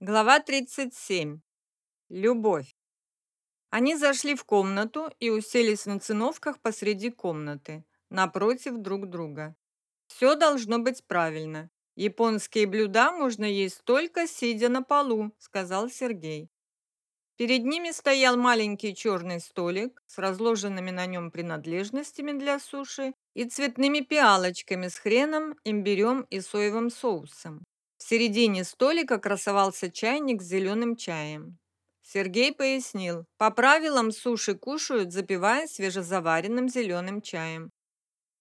Глава 37. Любовь. Они зашли в комнату и уселись на циновках посреди комнаты, напротив друг друга. Все должно быть правильно. Японские блюда можно есть только сидя на полу, сказал Сергей. Перед ними стоял маленький черный столик с разложенными на нем принадлежностями для суши и цветными пиалочками с хреном, имбирем и соевым соусом. В середине столика красовался чайник с зеленым чаем. Сергей пояснил, по правилам суши кушают, запивая свежезаваренным зеленым чаем.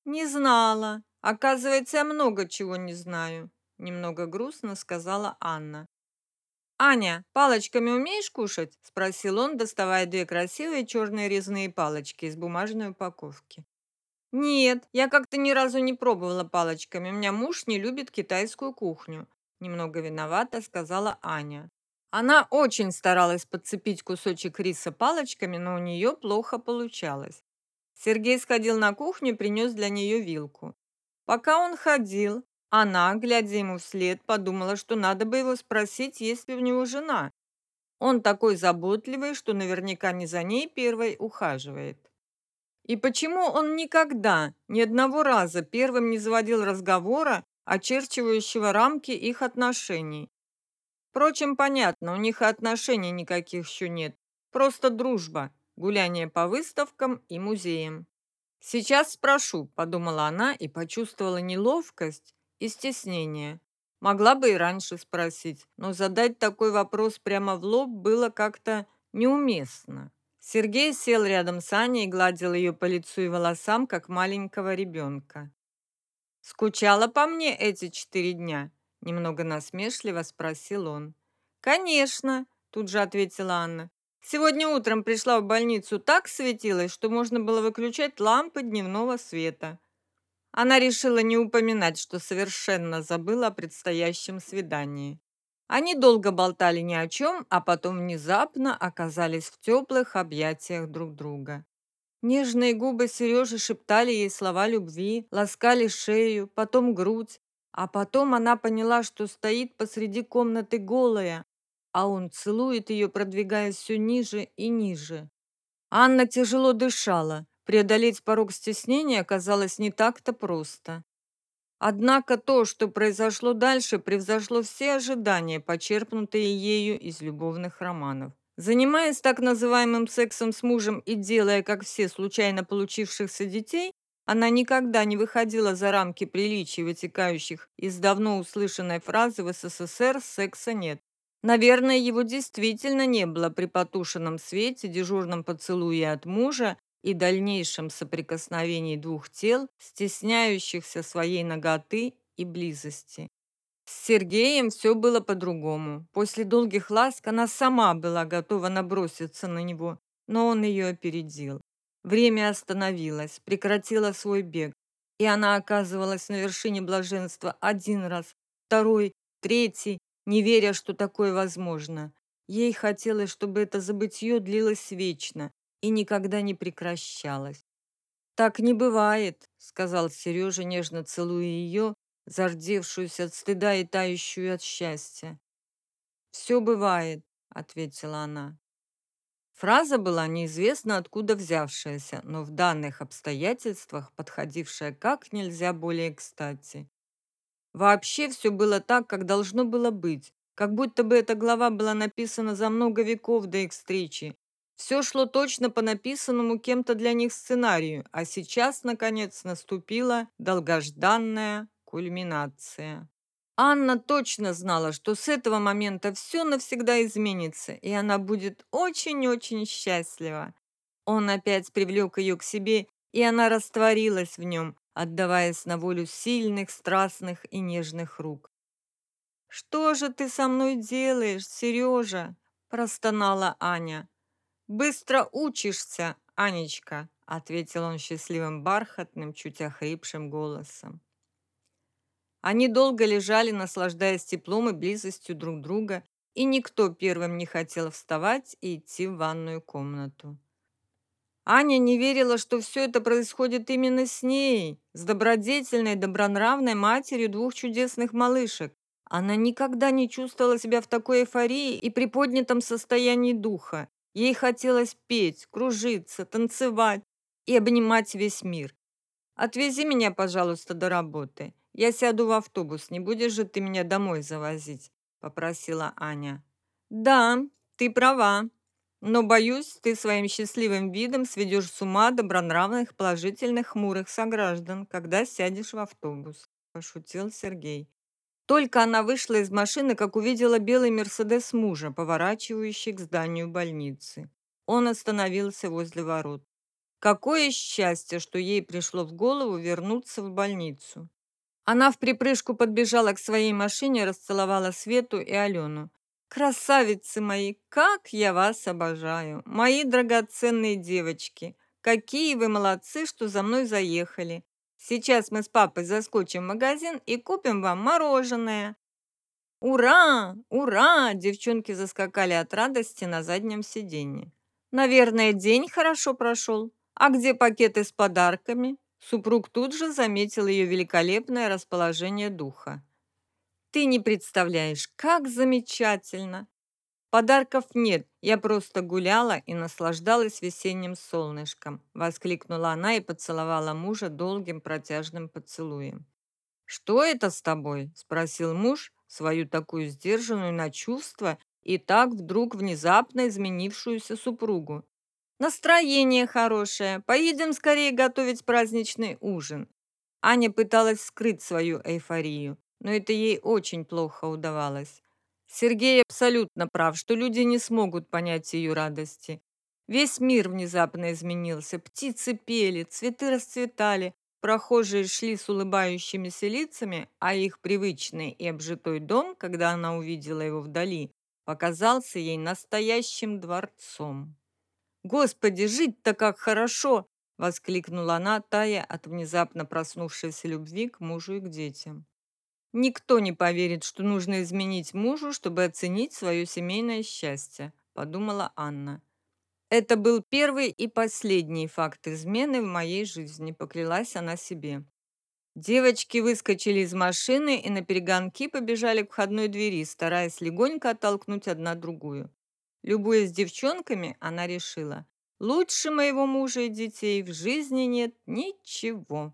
«Не знала. Оказывается, я много чего не знаю», – немного грустно сказала Анна. «Аня, палочками умеешь кушать?» – спросил он, доставая две красивые черные резные палочки из бумажной упаковки. «Нет, я как-то ни разу не пробовала палочками. У меня муж не любит китайскую кухню немного виновата сказала Аня. Она очень старалась подцепить кусочек риса палочками, но у нее плохо получалось. Сергей сходил на кухню и принес для нее вилку. Пока он ходил, она, глядя ему вслед, подумала, что надо бы его спросить, есть ли у него жена. Он такой заботливый, что наверняка не за ней первой ухаживает. И почему он никогда, ни одного раза первым не заводил разговора очерчивающего рамки их отношений. Впрочем, понятно, у них и отношений никаких еще нет. Просто дружба, гуляние по выставкам и музеям. «Сейчас спрошу», – подумала она и почувствовала неловкость и стеснение. Могла бы и раньше спросить, но задать такой вопрос прямо в лоб было как-то неуместно. Сергей сел рядом с Аней и гладил ее по лицу и волосам, как маленького ребенка. «Скучала по мне эти четыре дня?» Немного насмешливо спросил он. «Конечно», тут же ответила Анна. «Сегодня утром пришла в больницу, так светилось, что можно было выключать лампы дневного света». Она решила не упоминать, что совершенно забыла о предстоящем свидании. Они долго болтали ни о чем, а потом внезапно оказались в теплых объятиях друг друга. Нежные губы Сережи шептали ей слова любви, ласкали шею, потом грудь, а потом она поняла, что стоит посреди комнаты голая, а он целует ее, продвигаясь все ниже и ниже. Анна тяжело дышала. Преодолеть порог стеснения оказалось не так-то просто. Однако то, что произошло дальше, превзошло все ожидания, почерпнутые ею из любовных романов. Занимаясь так называемым сексом с мужем и делая, как все, случайно получившихся детей, она никогда не выходила за рамки приличий, вытекающих из давно услышанной фразы в СССР «секса нет». Наверное, его действительно не было при потушенном свете, дежурном поцелуе от мужа и дальнейшем соприкосновении двух тел, стесняющихся своей ноготы и близости. С Сергеем все было по-другому. После долгих ласк она сама была готова наброситься на него, но он ее опередил. Время остановилось, прекратило свой бег, и она оказывалась на вершине блаженства один раз, второй, третий, не веря, что такое возможно. Ей хотелось, чтобы это забытье длилось вечно и никогда не прекращалось. «Так не бывает», — сказал Сережа, нежно целуя ее зардевшуюся от стыда и тающую от счастья. «Все бывает», — ответила она. Фраза была неизвестно откуда взявшаяся, но в данных обстоятельствах подходившая как нельзя более кстати. Вообще все было так, как должно было быть, как будто бы эта глава была написана за много веков до их встречи. Все шло точно по написанному кем-то для них сценарию, а сейчас, наконец, наступила долгожданная кульминация. Анна точно знала, что с этого момента все навсегда изменится, и она будет очень-очень счастлива. Он опять привлек ее к себе, и она растворилась в нем, отдаваясь на волю сильных, страстных и нежных рук. «Что же ты со мной делаешь, Сережа?» – простонала Аня. «Быстро учишься, Анечка», – ответил он счастливым бархатным, чуть охрипшим голосом. Они долго лежали, наслаждаясь теплом и близостью друг друга, и никто первым не хотел вставать и идти в ванную комнату. Аня не верила, что все это происходит именно с ней, с добродетельной, добронравной матерью двух чудесных малышек. Она никогда не чувствовала себя в такой эйфории и приподнятом состоянии духа. Ей хотелось петь, кружиться, танцевать и обнимать весь мир. «Отвези меня, пожалуйста, до работы. Я сяду в автобус, не будешь же ты меня домой завозить?» – попросила Аня. «Да, ты права. Но, боюсь, ты своим счастливым видом сведешь с ума добронравных, положительных, хмурых сограждан, когда сядешь в автобус», – пошутил Сергей. Только она вышла из машины, как увидела белый «Мерседес» мужа, поворачивающий к зданию больницы. Он остановился возле ворот. Какое счастье, что ей пришло в голову вернуться в больницу. Она в припрыжку подбежала к своей машине, расцеловала Свету и Алену. «Красавицы мои, как я вас обожаю! Мои драгоценные девочки! Какие вы молодцы, что за мной заехали! Сейчас мы с папой заскочим в магазин и купим вам мороженое. Ура! Ура! Девчонки заскакали от радости на заднем сиденье. Наверное, день хорошо прошел. А где пакеты с подарками? Супруг тут же заметил ее великолепное расположение духа. Ты не представляешь, как замечательно! «Подарков нет, я просто гуляла и наслаждалась весенним солнышком», воскликнула она и поцеловала мужа долгим протяжным поцелуем. «Что это с тобой?» – спросил муж, свою такую сдержанную на чувства и так вдруг внезапно изменившуюся супругу. «Настроение хорошее. Поедем скорее готовить праздничный ужин». Аня пыталась скрыть свою эйфорию, но это ей очень плохо удавалось. Сергей абсолютно прав, что люди не смогут понять ее радости. Весь мир внезапно изменился, птицы пели, цветы расцветали, прохожие шли с улыбающимися лицами, а их привычный и обжитой дом, когда она увидела его вдали, показался ей настоящим дворцом. «Господи, жить-то как хорошо!» — воскликнула она, тая от внезапно проснувшейся любви к мужу и к детям. Никто не поверит, что нужно изменить мужу, чтобы оценить свое семейное счастье, подумала Анна. Это был первый и последний факт измены в моей жизни, поклялась она себе. Девочки выскочили из машины и на перегонки побежали к входной двери, стараясь легонько оттолкнуть одна другую. Любуясь девчонками, она решила, лучше моего мужа и детей в жизни нет ничего.